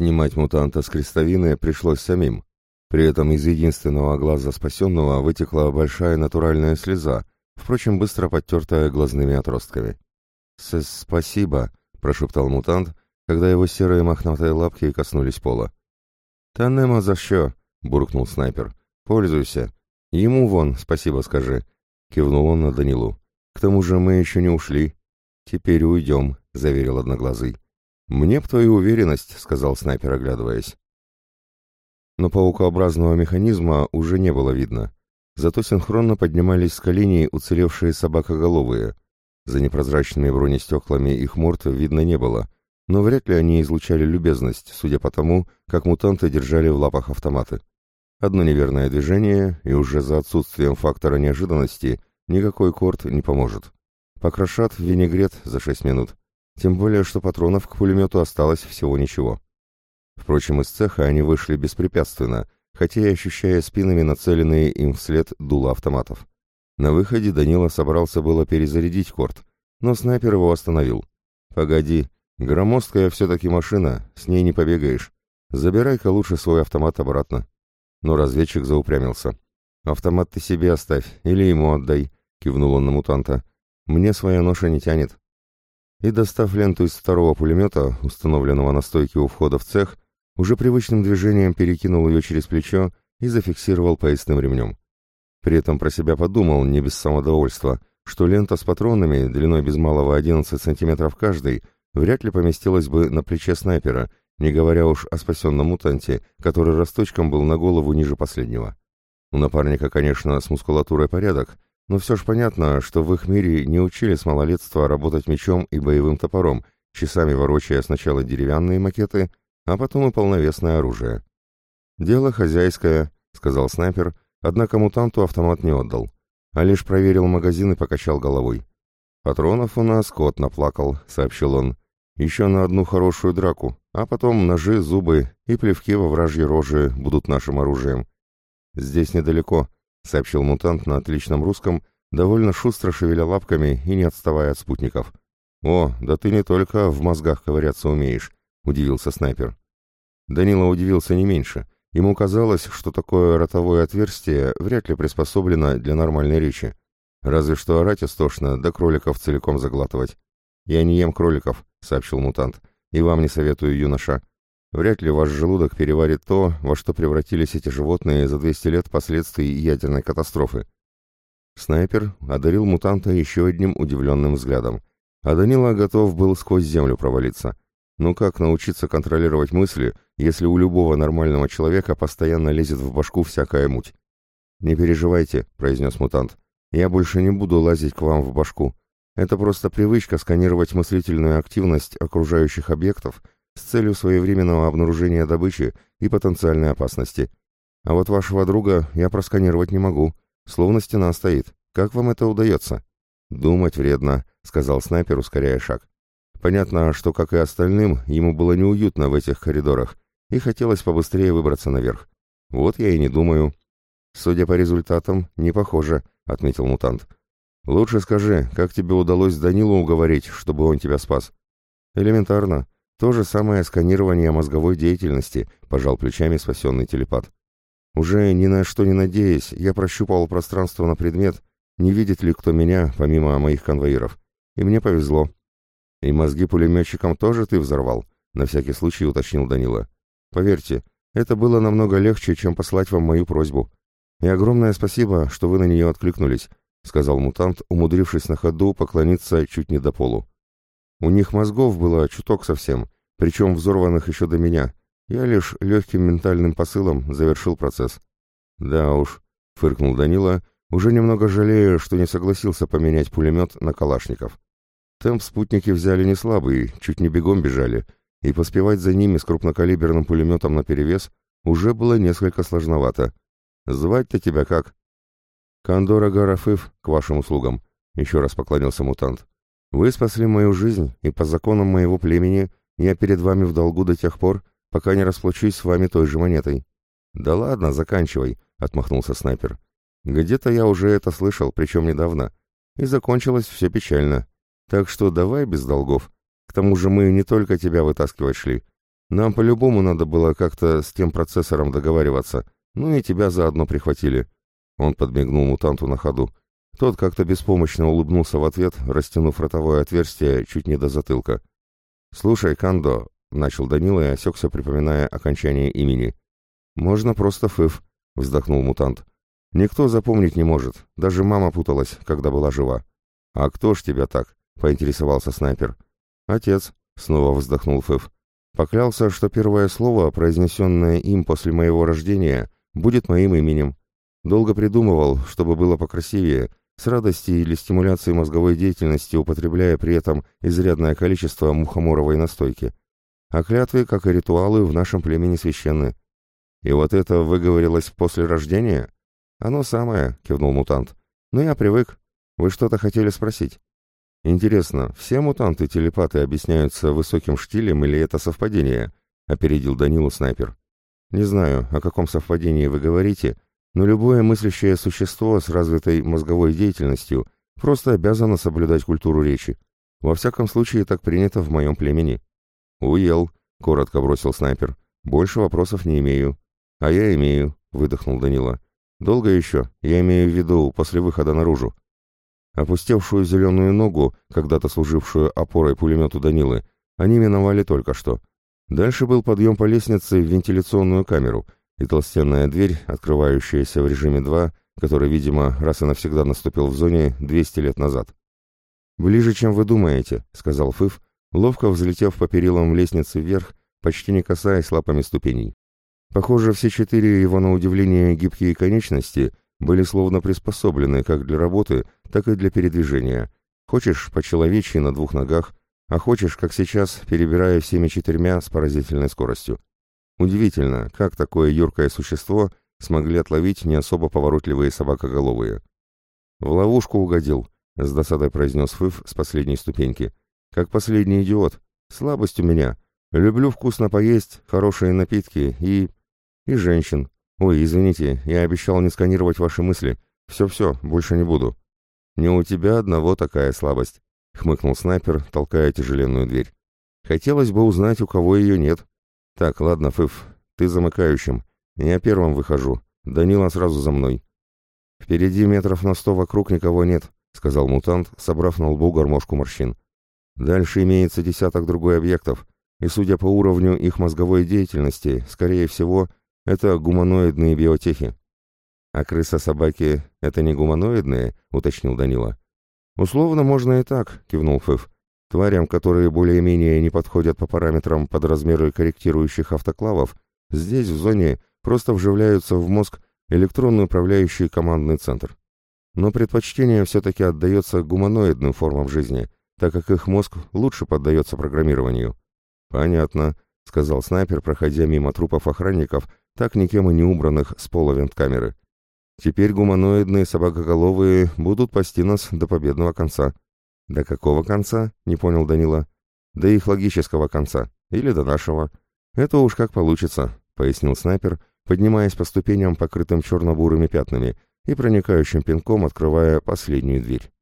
Снимать мутанта с крестовины пришлось самим. При этом из единственного глаза спасенного вытекла большая натуральная слеза, впрочем, быстро подтертая глазными отростками. «Спасибо», — прошептал мутант, когда его серые мохнатые лапки коснулись пола. «Та нема за что?» — буркнул снайпер. «Пользуйся. Ему вон спасибо скажи», — кивнул он на Данилу. «К тому же мы еще не ушли». «Теперь уйдем», — заверил Одноглазый. «Мне б твою уверенность», — сказал снайпер, оглядываясь. Но паукообразного механизма уже не было видно. Зато синхронно поднимались с коленей уцелевшие собакоголовые. За непрозрачными бронестеклами их морд видно не было, но вряд ли они излучали любезность, судя по тому, как мутанты держали в лапах автоматы. Одно неверное движение, и уже за отсутствием фактора неожиданности никакой корт не поможет. Покрошат винегрет за шесть минут. Тем более, что патронов к пулемету осталось всего ничего. Впрочем, из цеха они вышли беспрепятственно, хотя и ощущая спинами нацеленные им вслед дула автоматов. На выходе Данила собрался было перезарядить корт, но снайпер его остановил. «Погоди, громоздкая все-таки машина, с ней не побегаешь. Забирай-ка лучше свой автомат обратно». Но разведчик заупрямился. «Автомат ты себе оставь или ему отдай», — кивнул он на мутанта. «Мне своя ноша не тянет». И, достав ленту из второго пулемета, установленного на стойке у входа в цех, уже привычным движением перекинул ее через плечо и зафиксировал поясным ремнем. При этом про себя подумал, не без самодовольства, что лента с патронами, длиной без малого 11 сантиметров каждой, вряд ли поместилась бы на плече снайпера, не говоря уж о спасенном мутанте, который росточком был на голову ниже последнего. У напарника, конечно, с мускулатурой порядок, но все ж понятно, что в их мире не учили с малолетства работать мечом и боевым топором, часами ворочая сначала деревянные макеты, а потом и полновесное оружие. «Дело хозяйское», — сказал снайпер, однако мутанту автомат не отдал, а лишь проверил магазин и покачал головой. «Патронов у нас кот наплакал», — сообщил он. «Еще на одну хорошую драку, а потом ножи, зубы и плевки во вражьи рожи будут нашим оружием». «Здесь недалеко», — сообщил мутант на отличном русском, довольно шустро шевеля лапками и не отставая от спутников. «О, да ты не только в мозгах ковыряться умеешь», — удивился снайпер. Данила удивился не меньше. Ему казалось, что такое ротовое отверстие вряд ли приспособлено для нормальной речи. Разве что орать истошно, да кроликов целиком заглатывать. «Я не ем кроликов», — сообщил мутант. «И вам не советую, юноша. Вряд ли ваш желудок переварит то, во что превратились эти животные за 200 лет последствий ядерной катастрофы». Снайпер одарил мутанта еще одним удивленным взглядом. А Данила готов был сквозь землю провалиться. Ну как научиться контролировать мысли, если у любого нормального человека постоянно лезет в башку всякая муть? «Не переживайте», — произнес мутант. «Я больше не буду лазить к вам в башку. Это просто привычка сканировать мыслительную активность окружающих объектов с целью своевременного обнаружения добычи и потенциальной опасности. А вот вашего друга я просканировать не могу, словно стена стоит. Как вам это удается?» «Думать вредно», — сказал снайпер, ускоряя шаг. Понятно, что, как и остальным, ему было неуютно в этих коридорах, и хотелось побыстрее выбраться наверх. Вот я и не думаю. Судя по результатам, не похоже, отметил мутант. Лучше скажи, как тебе удалось Данилу уговорить, чтобы он тебя спас? Элементарно. То же самое сканирование мозговой деятельности, пожал плечами спасенный телепат. Уже ни на что не надеясь, я прощупал пространство на предмет, не видит ли кто меня, помимо моих конвоиров. И мне повезло. «И мозги пулеметчикам тоже ты взорвал?» — на всякий случай уточнил Данила. «Поверьте, это было намного легче, чем послать вам мою просьбу. И огромное спасибо, что вы на нее откликнулись», — сказал мутант, умудрившись на ходу поклониться чуть не до полу. «У них мозгов было чуток совсем, причем взорванных еще до меня. Я лишь легким ментальным посылом завершил процесс». «Да уж», — фыркнул Данила, уже немного жалея, что не согласился поменять пулемет на калашников. Темп спутники взяли не слабый, чуть не бегом бежали, и поспевать за ними с крупнокалиберным пулеметом наперевес уже было несколько сложновато. «Звать-то тебя как?» «Кондора Гарафыв, к вашим услугам», — еще раз поклонился мутант. «Вы спасли мою жизнь, и по законам моего племени я перед вами в долгу до тех пор, пока не расплачусь с вами той же монетой». «Да ладно, заканчивай», — отмахнулся снайпер. «Где-то я уже это слышал, причем недавно, и закончилось все печально. Так что давай без долгов. К тому же мы не только тебя вытаскивать шли. Нам по-любому надо было как-то с тем процессором договариваться. Ну и тебя заодно прихватили». Он подмигнул мутанту на ходу. Тот как-то беспомощно улыбнулся в ответ, растянув ротовое отверстие чуть не до затылка. «Слушай, Кандо», — начал Данила и осекся, припоминая окончание имени. «Можно просто Фыф», — вздохнул мутант. «Никто запомнить не может, даже мама путалась, когда была жива». «А кто ж тебя так?» — поинтересовался снайпер. «Отец», — снова вздохнул Фыф. «Поклялся, что первое слово, произнесенное им после моего рождения, будет моим именем. Долго придумывал, чтобы было покрасивее, с радости или стимуляцией мозговой деятельности, употребляя при этом изрядное количество мухоморовой настойки. А клятвы, как и ритуалы, в нашем племени священны. И вот это выговорилось после рождения? Оно самое, кивнул мутант. Но я привык. Вы что-то хотели спросить? Интересно, все мутанты-телепаты объясняются высоким штилем или это совпадение? Опередил Данилу снайпер. Не знаю, о каком совпадении вы говорите, но любое мыслящее существо с развитой мозговой деятельностью просто обязано соблюдать культуру речи. Во всяком случае, так принято в моем племени. «Уел», — коротко бросил снайпер. «Больше вопросов не имею». «А я имею», — выдохнул Данила. «Долго еще? Я имею в виду после выхода наружу». Опустевшую зеленую ногу, когда-то служившую опорой пулемету Данилы, они миновали только что. Дальше был подъем по лестнице в вентиляционную камеру и толстенная дверь, открывающаяся в режиме 2, который, видимо, раз и навсегда наступил в зоне 200 лет назад. «Ближе, чем вы думаете», — сказал Фыф, ловко взлетев по перилам лестницы вверх, почти не касаясь лапами ступеней. Похоже, все четыре его, на удивление, гибкие конечности были словно приспособлены как для работы, так и для передвижения. Хочешь по-человечьи на двух ногах, а хочешь, как сейчас, перебирая всеми четырьмя с поразительной скоростью. Удивительно, как такое юркое существо смогли отловить не особо поворотливые собакоголовые. «В ловушку угодил», — с досадой произнес Фыф с последней ступеньки. «Как последний идиот. Слабость у меня. Люблю вкусно поесть, хорошие напитки и...» И женщин. Ой, извините, я обещал не сканировать ваши мысли. Все-все, больше не буду. Не у тебя одного такая слабость, хмыкнул снайпер, толкая тяжеленную дверь. Хотелось бы узнать, у кого ее нет. Так, ладно, Фыф, ты замыкающим. Я первым выхожу. Данила сразу за мной. Впереди метров на сто вокруг никого нет, сказал мутант, собрав на лбу гармошку морщин. Дальше имеется десяток другой объектов, и, судя по уровню их мозговой деятельности, скорее всего, это гуманоидные биотехи. А крыса-собаки — это не гуманоидные, уточнил Данила. Условно можно и так, кивнул Фыф. Тварям, которые более-менее не подходят по параметрам под размеры корректирующих автоклавов, здесь, в зоне, просто вживляются в мозг электронно управляющий командный центр. Но предпочтение все-таки отдается гуманоидным формам жизни, так как их мозг лучше поддается программированию. «Понятно», — сказал снайпер, проходя мимо трупов охранников так никем и не убранных с пола венткамеры. Теперь гуманоидные собакоголовые будут пасти нас до победного конца. До какого конца? Не понял Данила. До их логического конца. Или до нашего. Это уж как получится, пояснил снайпер, поднимаясь по ступеням, покрытым черно-бурыми пятнами, и проникающим пинком открывая последнюю дверь.